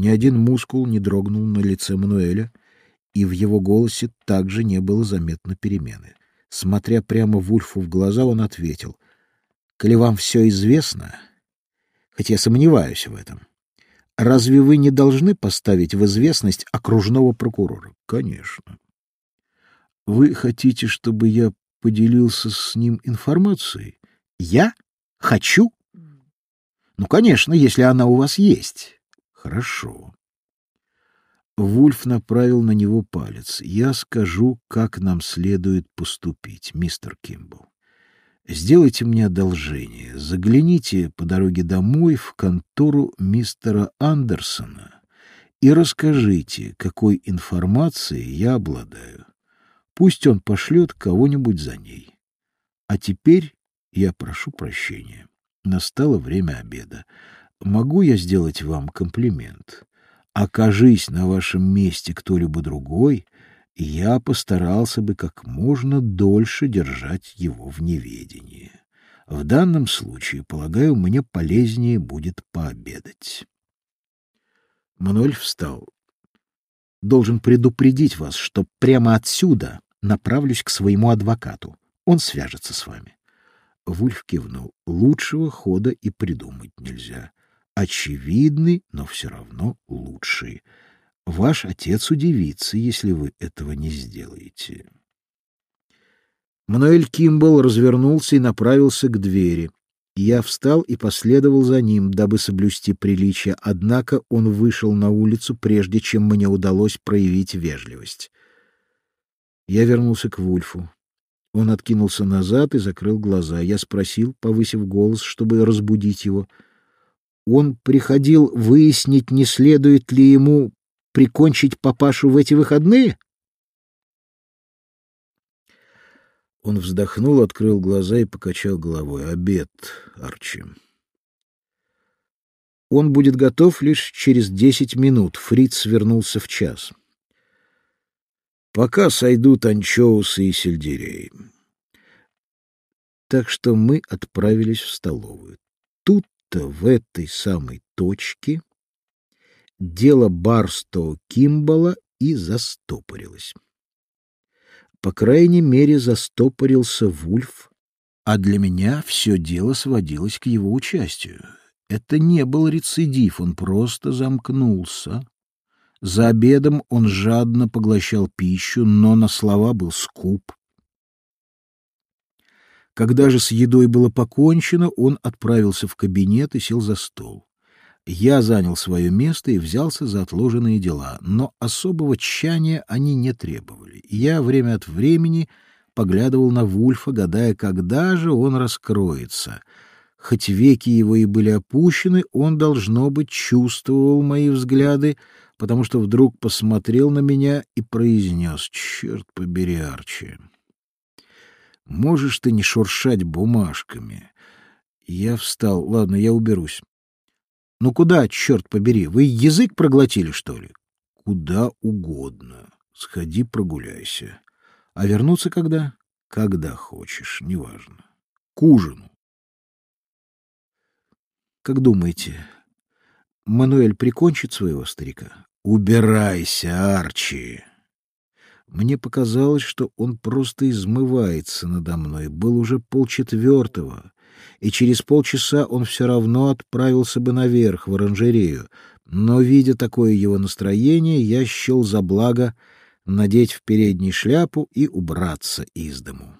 Ни один мускул не дрогнул на лице Мануэля, и в его голосе также не было заметно перемены. Смотря прямо Вульфу в глаза, он ответил, «Коли вам все известно, хотя я сомневаюсь в этом, разве вы не должны поставить в известность окружного прокурора?» «Конечно». «Вы хотите, чтобы я поделился с ним информацией?» «Я? Хочу?» «Ну, конечно, если она у вас есть». «Хорошо». Вульф направил на него палец. «Я скажу, как нам следует поступить, мистер Кимбл. Сделайте мне одолжение. Загляните по дороге домой в контору мистера Андерсона и расскажите, какой информацией я обладаю. Пусть он пошлет кого-нибудь за ней. А теперь я прошу прощения. Настало время обеда. Могу я сделать вам комплимент?» окажись на вашем месте кто-либо другой, я постарался бы как можно дольше держать его в неведении. В данном случае, полагаю, мне полезнее будет пообедать. Мануэль встал. Должен предупредить вас, что прямо отсюда направлюсь к своему адвокату. Он свяжется с вами. Вульф кивнул. Лучшего хода и придумать нельзя очевидный, но все равно лучший. Ваш отец удивится, если вы этого не сделаете. Мануэль Кимбл развернулся и направился к двери. Я встал и последовал за ним, дабы соблюсти приличие, однако он вышел на улицу, прежде чем мне удалось проявить вежливость. Я вернулся к Вульфу. Он откинулся назад и закрыл глаза. Я спросил, повысив голос, чтобы разбудить его — он приходил выяснить, не следует ли ему прикончить папашу в эти выходные? Он вздохнул, открыл глаза и покачал головой. Обед, Арчи. Он будет готов лишь через десять минут. Фриц вернулся в час. Пока сойдут анчоусы и сельдерей. Так что мы отправились в столовую. Тут будто в этой самой точке дело Барстоу Кимбала и застопорилось. По крайней мере, застопорился Вульф, а для меня все дело сводилось к его участию. Это не был рецидив, он просто замкнулся. За обедом он жадно поглощал пищу, но на слова был скуп. Когда же с едой было покончено, он отправился в кабинет и сел за стол. Я занял свое место и взялся за отложенные дела, но особого тщания они не требовали. Я время от времени поглядывал на Вульфа, гадая, когда же он раскроется. Хоть веки его и были опущены, он, должно быть, чувствовал мои взгляды, потому что вдруг посмотрел на меня и произнес «Черт побери, Арчи!» Можешь ты не шуршать бумажками. Я встал. Ладно, я уберусь. Ну куда, черт побери? Вы язык проглотили, что ли? Куда угодно. Сходи прогуляйся. А вернуться когда? Когда хочешь, неважно. К ужину. Как думаете, Мануэль прикончит своего старика? Убирайся, Арчи. Мне показалось, что он просто измывается надо мной. Был уже полчетвертого, и через полчаса он все равно отправился бы наверх, в оранжерею. Но, видя такое его настроение, я счел за благо надеть в передней шляпу и убраться из дому.